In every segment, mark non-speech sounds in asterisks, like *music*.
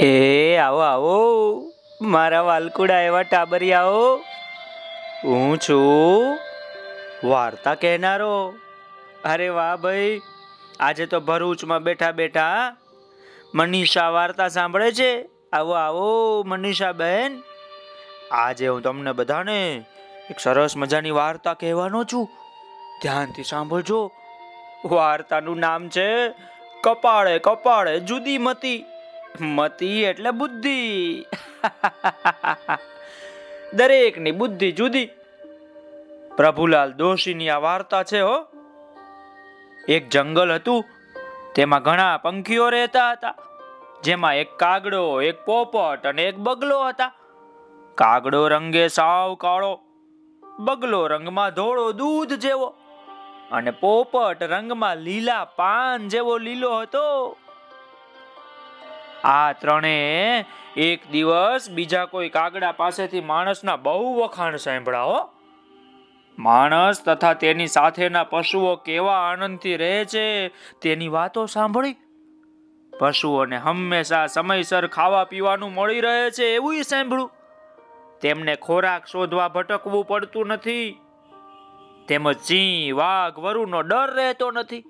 એ, આવો આવો. મારા વાલકુડા એવા ટાબરિયાઓ. હું છું વાર્તા કહેનારો. અરે વાહ ભાઈ, આજે તો ભરૂચમાં બેઠા બેઠા મનીષા વાર્તા સાંભળે છે. આવો આવો મનીષા બેન આજે હું તમને બધાને એક સરસ મજાની વાર્તા કહેવાનો છું. ધ્યાનથી સાંભળજો. વાર્તાનું નામ છે કપાળે કપાળે જુદી મતી. મતી એટલે બુદ્ધિ. દરેકની બુદ્ધિ જુદી. પ્રભુલાલ દોશીની આ વાર્તા છે હો. એક જંગલ હતું, તેમાં ઘણા પંખીઓ રહેતા હતા. જેમાં એક કાગડો, એક પોપટ અને એક બગલો હતા. કાગડો રંગે સાવ કાળો, બગલો રંગમાં ધોળો દૂધ જેવો અને પોપટ રંગમાં લીલા પાન જેવો લીલો હતો. આ ત્રણે એક દિવસ બીજા કોઈ કાગડા પાસેથી માણસના બહુ વખાણ સાંભળ્યા હો. માણસ તથા તેની સાથેના પશુઓ કેવા આનંદથી રહે છે તેની વાતો સાંભળી. પશુઓને હંમેશા સમયસર ખાવા પીવાનું મળી રહે છે એવું સાંભળ્યું તેમને ખોરાક શોધવા ભટકવું પડતું નથી. તેમજ સિંહ, વાઘ વરુનો ડર રહેતો નથી.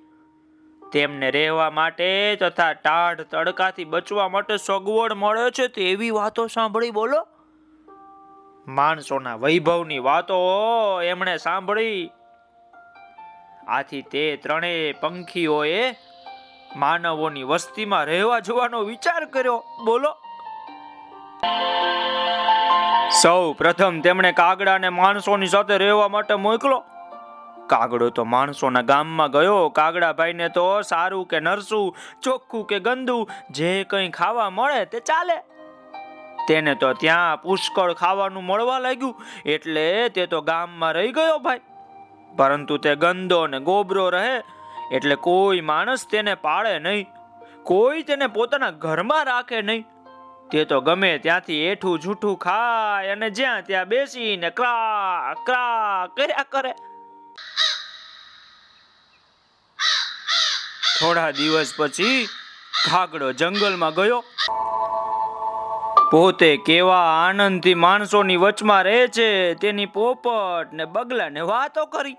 તેમને રહેવા માટે તથા ટાઢ તડકાથી બચવા માટે સગવડ મળે છે તેવી વાતો સાંભળી બોલો. માણસોના વૈભવની વાતો એમણે સાંભળી. આથી તે ત્રણેય પંખીઓએ માનવોની વસ્તીમાં રહેવા જવાનો વિચાર કર્યો. બોલો. સૌ પ્રથમ તેમણે કાગડાને માણસોની સાથે રહેવા માટે મોકલો. કાગડો તો માણસોના ગામમાં ગયો. કાગડાભાઈને તો સારું કે નરસું, ચોખ્ખું કે ગંદુ, જે કંઈ ખાવા મળે તે ચાલે. તેને તો ત્યાં પુષ્કળ ખાવાનું મળવા લાગ્યું. એટલે તે તો ગામમાં રહી ગયો ભાઈ. પરંતુ તે ગંદો ને ગોબરો રહે. એટલે કોઈ માણસ તેને પાળે નહીં. કોઈ તેને પોતાના ઘરમાં રાખે નહીં. તે તો ગમે ત્યાંથી એઠું જૂઠું ખાય અને જ્યાં ત્યાં બેસીને ક્રા ક્રા કર્યા કરે. થોડા દિવસ પછી કાગડો જંગલમાં ગયો. પોતે કેવા આનંદથી માણસોની વચમાં રહે છે, તેની પોપટ ને બગલાને વાતો કરી.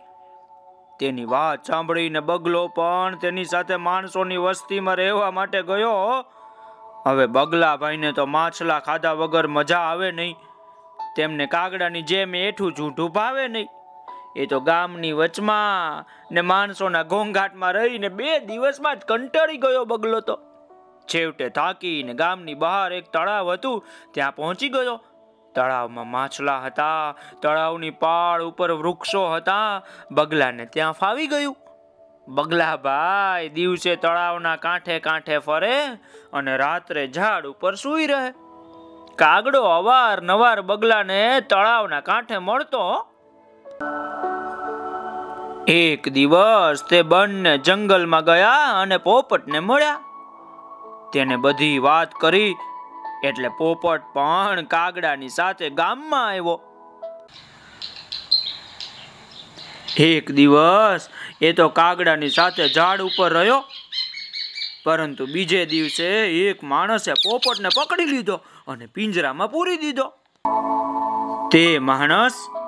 તેની વાત સાંભળીને બગલો પણ તેની સાથે માણસોની વસ્તીમાં રહેવા માટે ગયો. હવે બગલાભાઈને તો માછલા ખાધા વગર મજા આવે નહીં. તેમને કાગડાની જેમ એઠું જૂઠું ભાવે નહીં. એ તો ગામની વચમાં. ને માણસોના ઘોંઘાટમાં રહીને બે દિવસમાં જ કંટાળી ગયો બગલો તો. છેવટે થાકીને ગામની બહાર એક તળાવ હતું, ત્યાં પહોંચી ગયો. તળાવમાં માછલા હતા, તળાવની પાળ ઉપર વૃક્ષો હતા, બગલાને ત્યાં ફાવી ગયું. બગલા ભાઈ, દિવસે તળાવના કાંઠે કાંઠે ફરે અને રાત્રે ઝાડ ઉપર સૂઈ રહે. કાગડો અવાર નવાર બગલાને તળાવના કાંઠે મળતો એક દિવસ તે બંને જંગલમાં ગયા અને પોપટને મળ્યા. તેને બધી વાત કરી, એટલે પોપટ પણ કાગડાની સાથે ગામમાં આવ્યો. એક દિવસ એ તો કાગડાની સાથે ઝાડ ઉપર રહ્યો, પરંતુ બીજે દિવસે એક માણસે પોપટને પકડી લીધો અને પિંજરામાં પૂરી દીધો. તે માણસ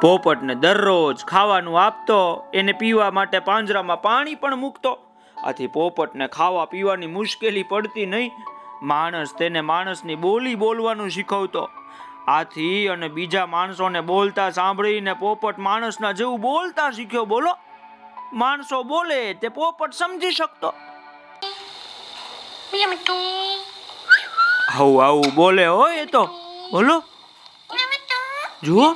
પોપટને દરરોજ ખાવાનું આપતો એને પીવા માટે પાંજરામાં પાણી પણ મૂકતો. આથી પોપટને ખાવા પીવાની મુશ્કેલી પડતી નહીં. માણસ તેને માણસની બોલી બોલવાનું શીખવતો. આથી અને બીજા માણસોને બોલતા સાંભળીને પોપટ માણસના જેવું બોલતા શીખ્યો. બોલો માણસો બોલે તે પોપટ સમજી શકતો. આવું આવું બોલે હોય તો. બોલો. જુઓ.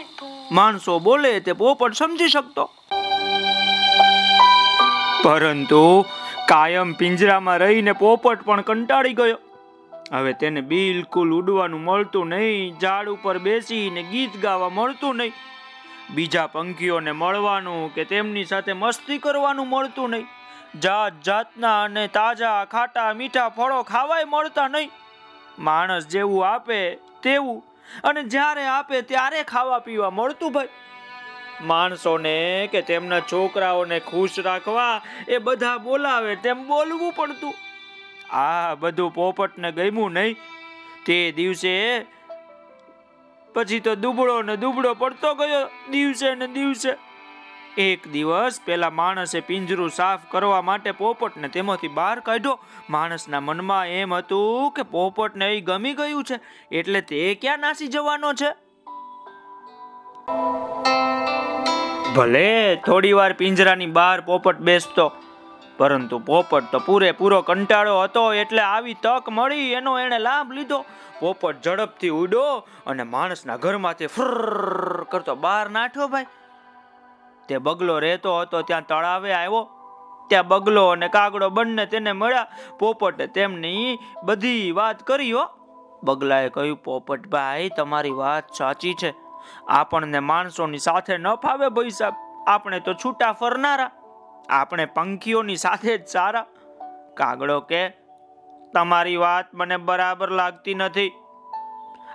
માણસો બોલે તે પોપટ સમજી શકતો. પરંતુ કાયમ પિંજરામાં રહીને પોપટ પણ કંટાળી ગયો. હવે તેને બિલકુલ ઉડવાનું મળતું નહીં, ઝાડ ઉપર બેસીને ગીત ગાવા મળતું નહીં. બીજા પંખીઓને મળવાનું કે તેમની સાથે મસ્તી કરવાનું મળતું નહીં. જાત જાતના અને તાજા ખાટા મીઠા ફળો ખાવાય મળતા નહીં. માણસ જેવું આપે તેવું અને જ્યારે આપે ત્યારે ખાવા પીવા મળતું ભાઈ. માણસોને કે તેમના છોકરાઓને ખુશ રાખવા એ બધા બોલાવે તેમ બોલવું પડતું. આ બધું પોપટને ગમ્યું નહીં. તે દિવસે પછી તો દુબળો ને દુબળો પડતો ગયો, દિવસે ને દિવસે. એક દિવસ પેલા માણસે પિંજરું સાફ કરવા માટે પોપટને તેમાંથી બહાર કાઢ્યો. માણસના મનમાં એમ હતું કે પોપટને એ ગમી ગયું છે, એટલે તે ક્યાં નાસી જવાનો છે? ભલે થોડી વાર પિંજરાની બહાર પોપટ બેસતો, પરંતુ પોપટ તો પૂરેપૂરો કંટાળો હતો એટલે આવી તક મળી એનો એણે લાભ લીધો. પોપટ ઝડપથી ઉડો અને માણસના ઘરમાંથી ફ્ર કરતો બહાર નાઠ્યો ભાઈ. તે બગલો રહેતો હતો, ત્યાં તળાવે આવ્યો. ત્યાં બગલો અને કાગડો બંને તેને મળ્યા. પોપટે તેમની બધી વાત કરી, હો. બગલાએ કહ્યું પોપટભાઈ તમારી વાત સાચી છે. આપણને માણસોની સાથે ન ફાવે ભાઈ સાહેબ આપણે તો છૂટા ફરનારા. આપણે પંખીઓની સાથે જ સારા. કાગડો કે, તમારી વાત મને બરાબર લાગતી નથી.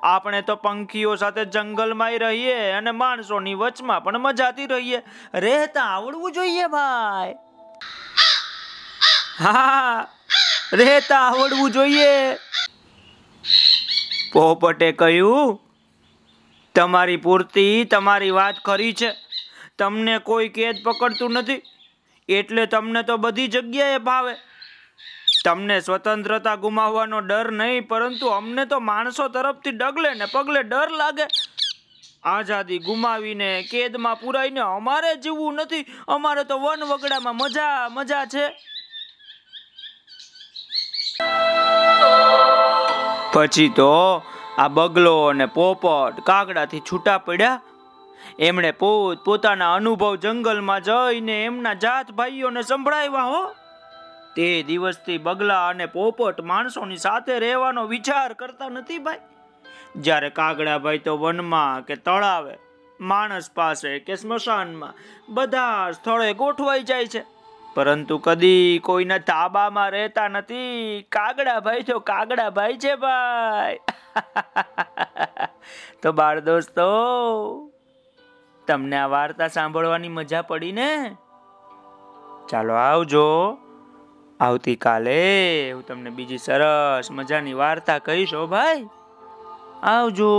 આપણે તો પંખીઓ સાથે જંગલમાં રહીએ અને માણસોની વચમાં પણ મજાથી રહીએ. રહેતા આવડવું જોઈએ ભાઈ. હા, રહેતા આવડવું જોઈએ. પોપટે કહ્યું, તમારી પૂર્તિ, તમારી વાત ખરી છે. તમને કોઈ કેદ પકડતું નથી. એટલે તમને તો બધી જગ્યાએ ભાવે. તમને સ્વતંત્રતા ગુમાવવાનો ડર નહીં, પરંતુ અમને તો માણસો તરફથી ડગલે ને પગલે ડર લાગે. આઝાદી ગુમાવીને કેદમાં પુરાઈને અમારે જીવવું નથી. અમારે તો વન વગડામાં મજા મજા છે. પછી તો આ બગલો અને પોપટ કાગડાથી છૂટા પડ્યા. એમણે પોત, પોતાના અનુભવ જંગલમાં જઈને એમના જાત ભાઈઓને સંભળાવ્યા હો. તે દિવસથી બગલા અને પોપટ માણસોની સાથે રહેવાનો વિચાર કરતા નથી ભાઈ. જ્યારે કાગડાભાઈ તો વનમાં કે તળાવે, માણસ પાસે કે સ્મશાનમાં, બધા સ્થળે ગોઠવાઈ જાય છે. પરંતુ કદી કોઈના તાબામાં રહેતા નથી. કાગડાભાઈ તો કાગડાભાઈ છે ભાઈ. *laughs* તો બાળ દોસ્તો, તમને આ વાર્તા સાંભળવાની મજા પડી ને? ચાલો આવજો. આવતીકાલે. હું તમને બીજી સરસ મજાની વાર્તા કહીશ ભાઈ. આવજો.